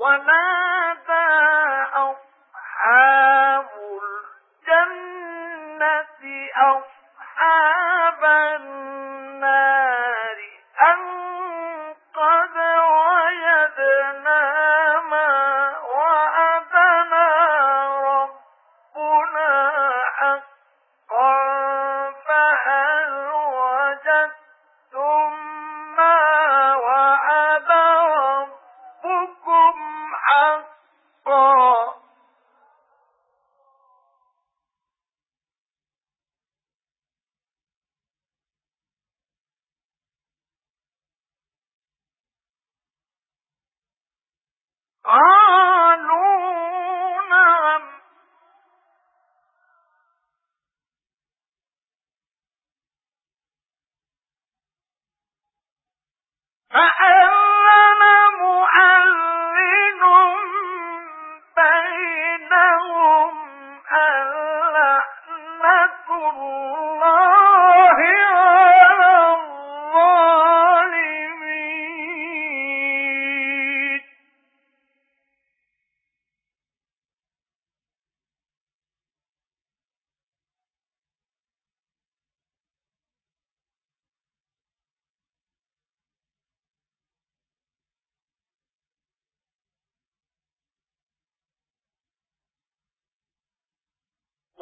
وَمَا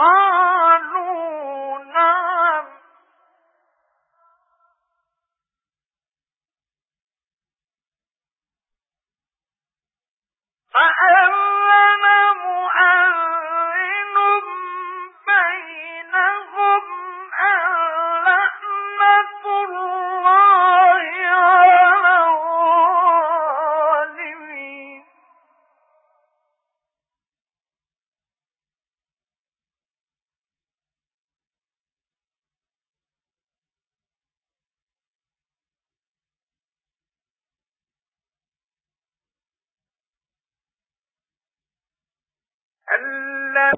قالوا نعم الذين